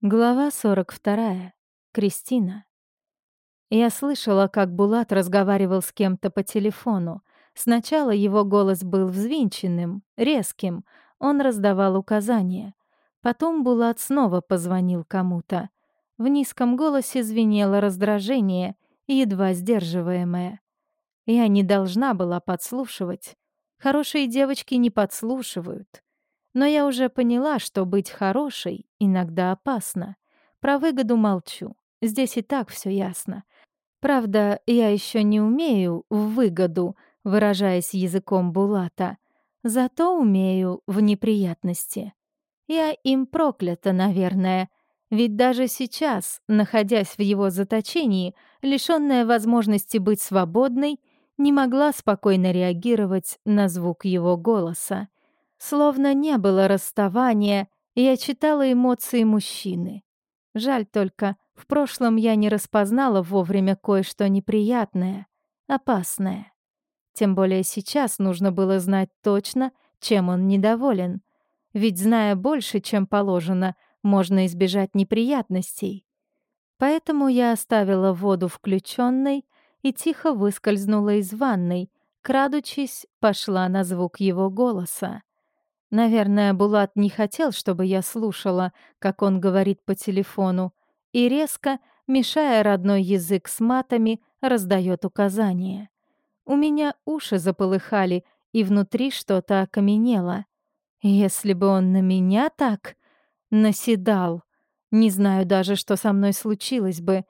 Глава 42. Кристина. Я слышала, как Булат разговаривал с кем-то по телефону. Сначала его голос был взвинченным, резким, он раздавал указания. Потом Булат снова позвонил кому-то. В низком голосе звенело раздражение, едва сдерживаемое. Я не должна была подслушивать. Хорошие девочки не подслушивают. Но я уже поняла, что быть хорошей иногда опасно. Про выгоду молчу. Здесь и так все ясно. Правда, я еще не умею в выгоду, выражаясь языком Булата. Зато умею в неприятности. Я им проклята, наверное. Ведь даже сейчас, находясь в его заточении, лишённая возможности быть свободной, не могла спокойно реагировать на звук его голоса. Словно не было расставания, я читала эмоции мужчины. Жаль только, в прошлом я не распознала вовремя кое-что неприятное, опасное. Тем более сейчас нужно было знать точно, чем он недоволен. Ведь, зная больше, чем положено, можно избежать неприятностей. Поэтому я оставила воду включенной и тихо выскользнула из ванной, крадучись, пошла на звук его голоса. Наверное, Булат не хотел, чтобы я слушала, как он говорит по телефону, и резко, мешая родной язык с матами, раздает указания. У меня уши заполыхали, и внутри что-то окаменело. Если бы он на меня так наседал, не знаю даже, что со мной случилось бы.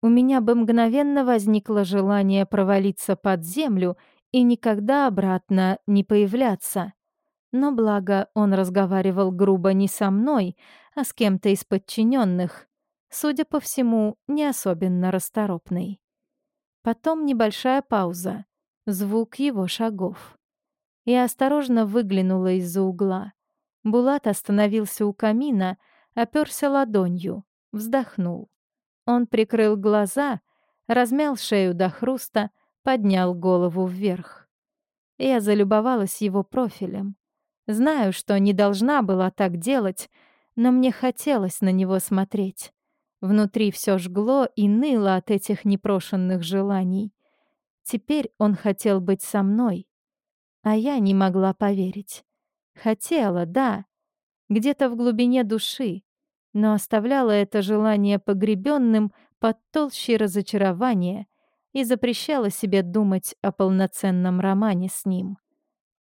У меня бы мгновенно возникло желание провалиться под землю и никогда обратно не появляться. Но благо он разговаривал грубо не со мной, а с кем-то из подчиненных, судя по всему, не особенно расторопный. Потом небольшая пауза, звук его шагов. Я осторожно выглянула из-за угла. Булат остановился у камина, оперся ладонью, вздохнул. Он прикрыл глаза, размял шею до хруста, поднял голову вверх. Я залюбовалась его профилем. Знаю, что не должна была так делать, но мне хотелось на него смотреть. Внутри все жгло и ныло от этих непрошенных желаний. Теперь он хотел быть со мной, а я не могла поверить. Хотела, да, где-то в глубине души, но оставляла это желание погребенным под толщей разочарования и запрещала себе думать о полноценном романе с ним.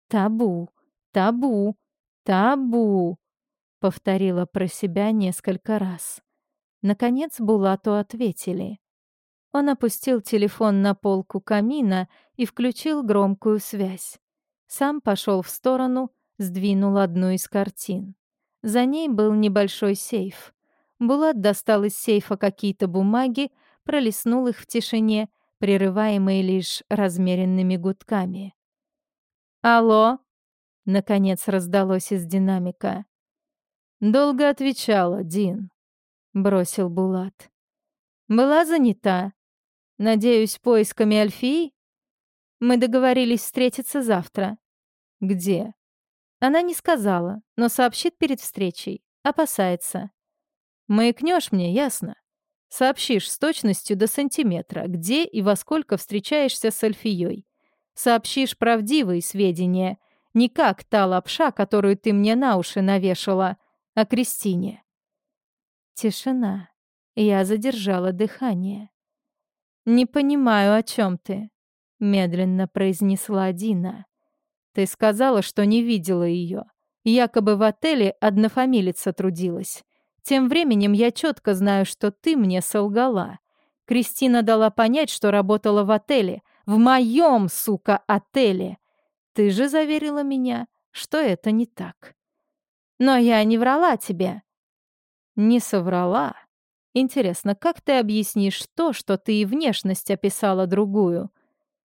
Табу. «Табу! Табу!» — повторила про себя несколько раз. Наконец Булату ответили. Он опустил телефон на полку камина и включил громкую связь. Сам пошел в сторону, сдвинул одну из картин. За ней был небольшой сейф. Булат достал из сейфа какие-то бумаги, пролистнул их в тишине, прерываемые лишь размеренными гудками. «Алло!» Наконец раздалось из динамика. «Долго отвечала, Дин», — бросил Булат. «Была занята. Надеюсь, поисками Альфии? Мы договорились встретиться завтра. Где?» Она не сказала, но сообщит перед встречей. Опасается. «Маякнешь мне, ясно? Сообщишь с точностью до сантиметра, где и во сколько встречаешься с Альфией. Сообщишь правдивые сведения — не как та лапша, которую ты мне на уши навешала, а Кристине. Тишина. Я задержала дыхание. «Не понимаю, о чем ты», — медленно произнесла Дина. «Ты сказала, что не видела ее. Якобы в отеле однофамилица трудилась. Тем временем я четко знаю, что ты мне солгала. Кристина дала понять, что работала в отеле. В моем, сука, отеле. Ты же заверила меня, что это не так. Но я не врала тебе. Не соврала. Интересно, как ты объяснишь то, что ты и внешность описала другую?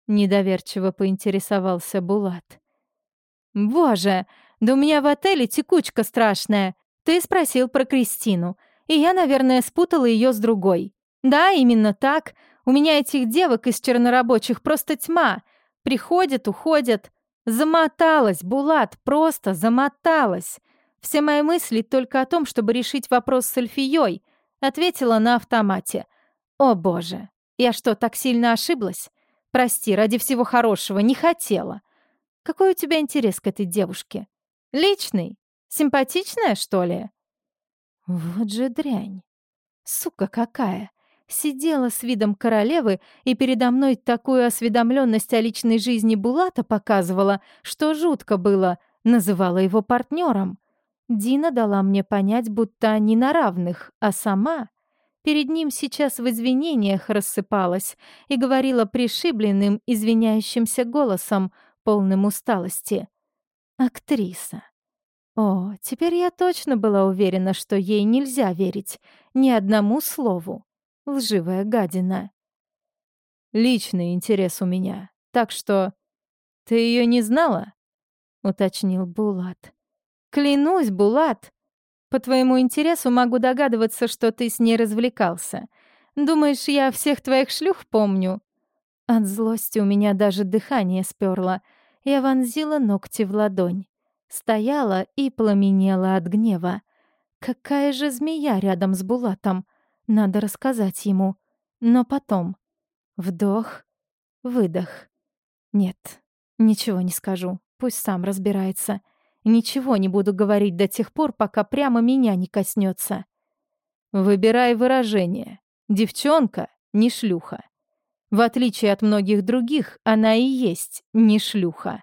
Недоверчиво поинтересовался Булат. Боже, да у меня в отеле текучка страшная. Ты спросил про Кристину, и я, наверное, спутала ее с другой. Да, именно так. У меня этих девок из чернорабочих просто тьма. Приходят, уходят. Замоталась, Булат, просто замоталась. Все мои мысли только о том, чтобы решить вопрос с Эльфией. Ответила на автомате. О боже, я что, так сильно ошиблась? Прости, ради всего хорошего, не хотела. Какой у тебя интерес к этой девушке? Личный? Симпатичная, что ли? Вот же дрянь. Сука какая. Сидела с видом королевы и передо мной такую осведомленность о личной жизни Булата показывала, что жутко было, называла его партнером. Дина дала мне понять, будто они на равных, а сама перед ним сейчас в извинениях рассыпалась и говорила пришибленным, извиняющимся голосом, полным усталости. Актриса. О, теперь я точно была уверена, что ей нельзя верить ни одному слову. Лживая гадина. Личный интерес у меня, так что... Ты ее не знала? Уточнил Булат. Клянусь, Булат. По твоему интересу могу догадываться, что ты с ней развлекался. Думаешь, я всех твоих шлюх помню? От злости у меня даже дыхание сперло. Я вонзила ногти в ладонь. Стояла и пламенела от гнева. Какая же змея рядом с Булатом. Надо рассказать ему. Но потом. Вдох, выдох. Нет, ничего не скажу. Пусть сам разбирается. Ничего не буду говорить до тех пор, пока прямо меня не коснется. Выбирай выражение. Девчонка не шлюха. В отличие от многих других, она и есть не шлюха.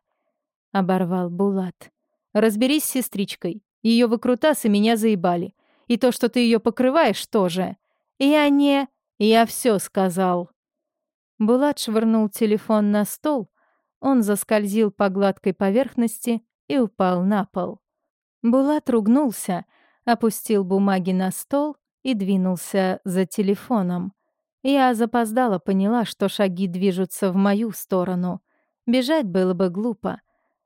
Оборвал Булат. Разберись с сестричкой. Ее выкрутасы меня заебали. И то, что ты ее покрываешь, тоже. Я не... Я все сказал. Булат швырнул телефон на стол. Он заскользил по гладкой поверхности и упал на пол. Булат ругнулся, опустил бумаги на стол и двинулся за телефоном. Я запоздала поняла, что шаги движутся в мою сторону. Бежать было бы глупо.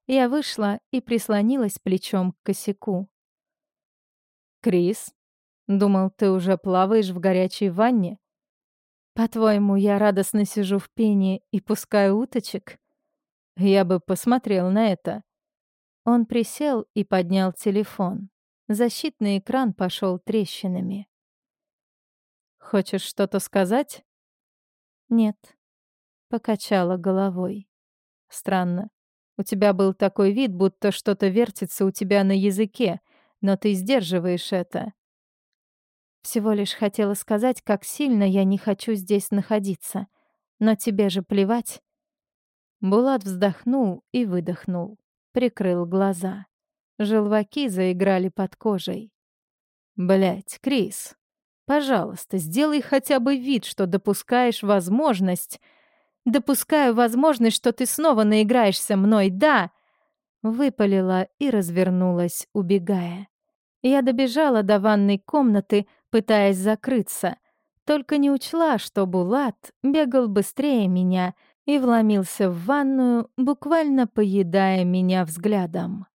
Я вышла и прислонилась плечом к косяку. «Крис, думал, ты уже плаваешь в горячей ванне? По-твоему, я радостно сижу в пене и пускаю уточек? Я бы посмотрел на это». Он присел и поднял телефон. Защитный экран пошел трещинами. «Хочешь что-то сказать?» «Нет», — покачала головой. «Странно. У тебя был такой вид, будто что-то вертится у тебя на языке, но ты сдерживаешь это. Всего лишь хотела сказать, как сильно я не хочу здесь находиться. Но тебе же плевать. Булат вздохнул и выдохнул. Прикрыл глаза. Желваки заиграли под кожей. Блять, Крис, пожалуйста, сделай хотя бы вид, что допускаешь возможность Допускаю возможность, что ты снова наиграешься мной, да!» Выпалила и развернулась, убегая. Я добежала до ванной комнаты, пытаясь закрыться. Только не учла, что Булат бегал быстрее меня и вломился в ванную, буквально поедая меня взглядом.